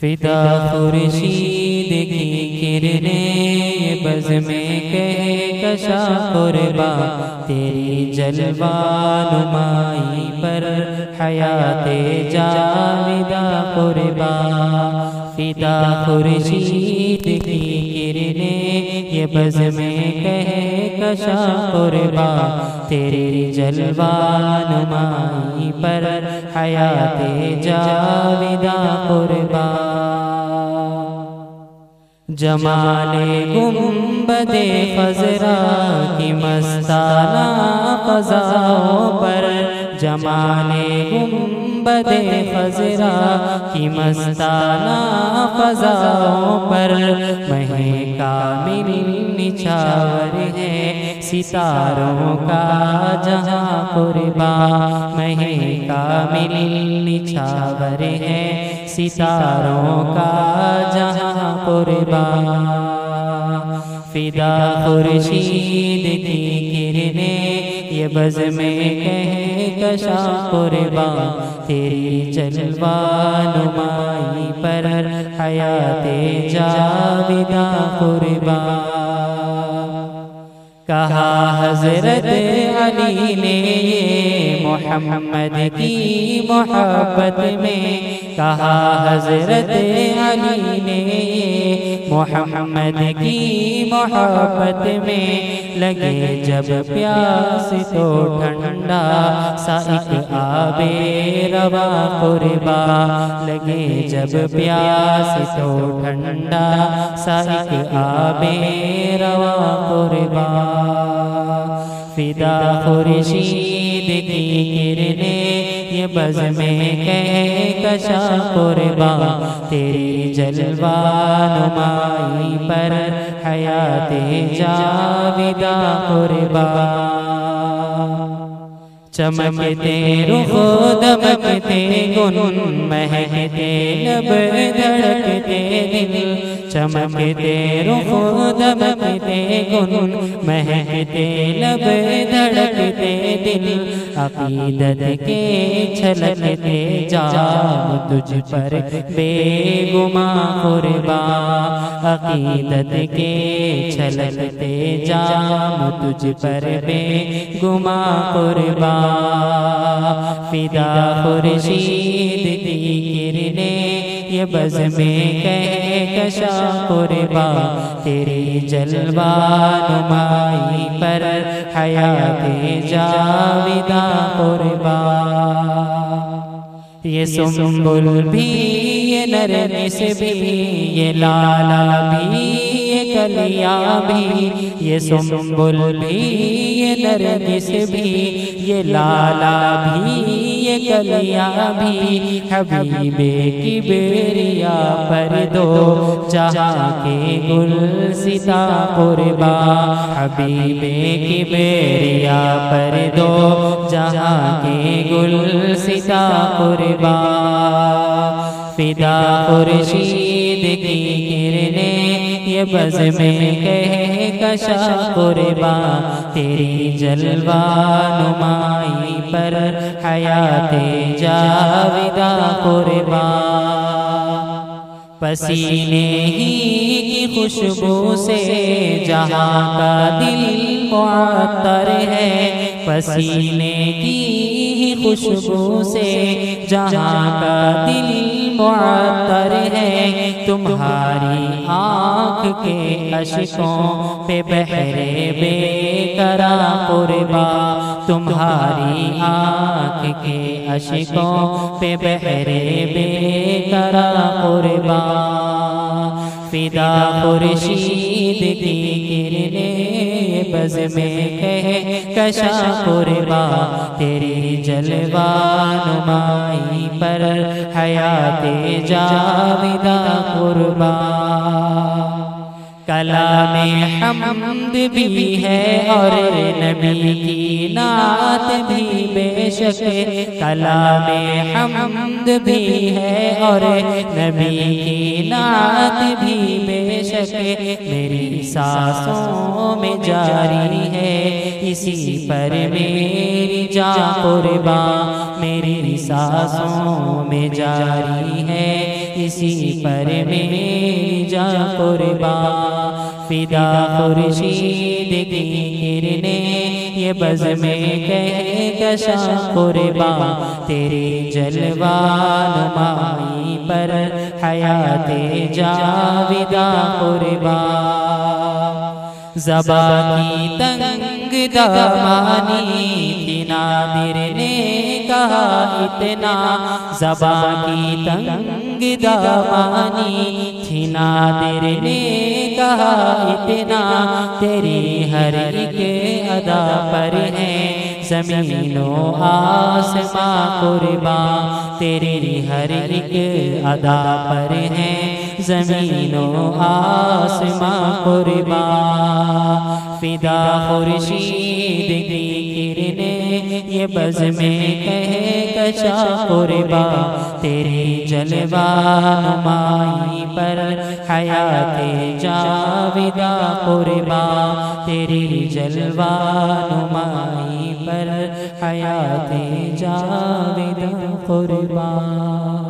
فدا خورشید کی کرنے بز میں کہے کشا قربا، تیری جلوہ نمائی پر حیات جاویدہ قربا۔ فدا خورشید کی کرنے یہ بز میں کہے کشا قربا۔ تیری جلوہ نمائی پر حیات جاویدہ قربا۔ جمال گنبد خزرا کی مستانہ فضاؤں پر، جمال گنبد خزرا کی مستانہ فضاؤں پر۔ مہ کامل نچھاور ہے ستاروں کا جہاں قربا مہ کامل نچھاور ہے ستاروں کا جہاں قربا فدا خورشید کی کرنے یہ بز میں کہے کشا قربا تیری جلوہ نمائی پر حیات جاویدہ قربا کہا حضرت علی نے یہ محمد کی محبت میں کہا حضرت علی نے یہ محمد کی محبت میں لگے جب پیاس تو ٹھنڈا، سائق آبے روا قربا۔ لگے جب پیاس تو ٹھنڈا، سائق آبے روا قربا۔ فدا خورشید کی کرنے یہ بز میں کہے کشا قربا تیری جلوہ نمائی پر حیات جاویدہ قربا۔ چمکتے رخ دمکتے گن، مہکتے لب دھڑکتے دل۔ چمکتے رخ دمکتے گن، مہکتے لب دھڑکتے دل۔ عقیدت کے چھلکتے جام تجھ پر، بے گما قربا۔ عقیدت کے چھلکتے جام تجھ پر، بے گما قربا۔ فدا خورشید کی کرنے یہ بز میں کہے، کشا قربا، تیری جلوہ نمائی پر حیات جاویدہ قربا۔ یہ سنبل بھی، یہ نرنس بھی، یہ لالا بھی یہ کلیا بھی، یہ سنبل بھی، یہ نرنس بھی، یہ لالا بھی، یہ کلیا بھی، حبیب کی بیریا پر دو جہاں کے گل ستا قربا، حبیب کی بیریا پر دو جہاں کے گل ستا قربا، فدا خورشید یہ بز میں کہے کشا قربا تیری جلوہ نمائی پر حیات جاویدہ قربا۔ پسینے ہی کی خوشبو سے جہاں کا دل معطر ہے، پسینے کی ہی خوشبو سے جہاں کا دل معطر ہے، تمہاری آنکھ کے اشکوں پہ بہرے بے کرا قربا، تمہاری آنکھ کے اشکوں پہ بہرے بے کرا قربا۔ فدا خورشید کی کرنے بز میں ہے کشا قربا تیری جلوہ نمائی پر حیات جاویدہ قربا کلام حمد بھی ہے اور نبی کی نعت بھی بے شک کلام حمد بھی ہے اور نبی کی نعت بھی بے شک میری سانسوں میں جاری ہے اسی پر میری جان قربان میری سانسوں میں جاری ہے اسی پر میری جا قربا۔ فدا خورشید کی کرنے، یہ بز میں کہے کشا قربا۔ تیری جلوان مائی پر حیات جاویدہ قربا۔ زبا کی تنگ دامانی تھی، نادر نے کہا اتنا۔ زبا کی تنگ دامانی تھی نادر نے کہا اتنا تیری ہر ایک ادا پر ہے زمین و آسماں قربان تیری ہر ایک ادا پر ہے زمین و آسماں قربان فدا خورشید کی بز میں کہے کشا قربا تیری جلوہ نمائی پر حیات جاویدہ قربا تیری جلوہ نمائی پر حیات جاویدہ قربا۔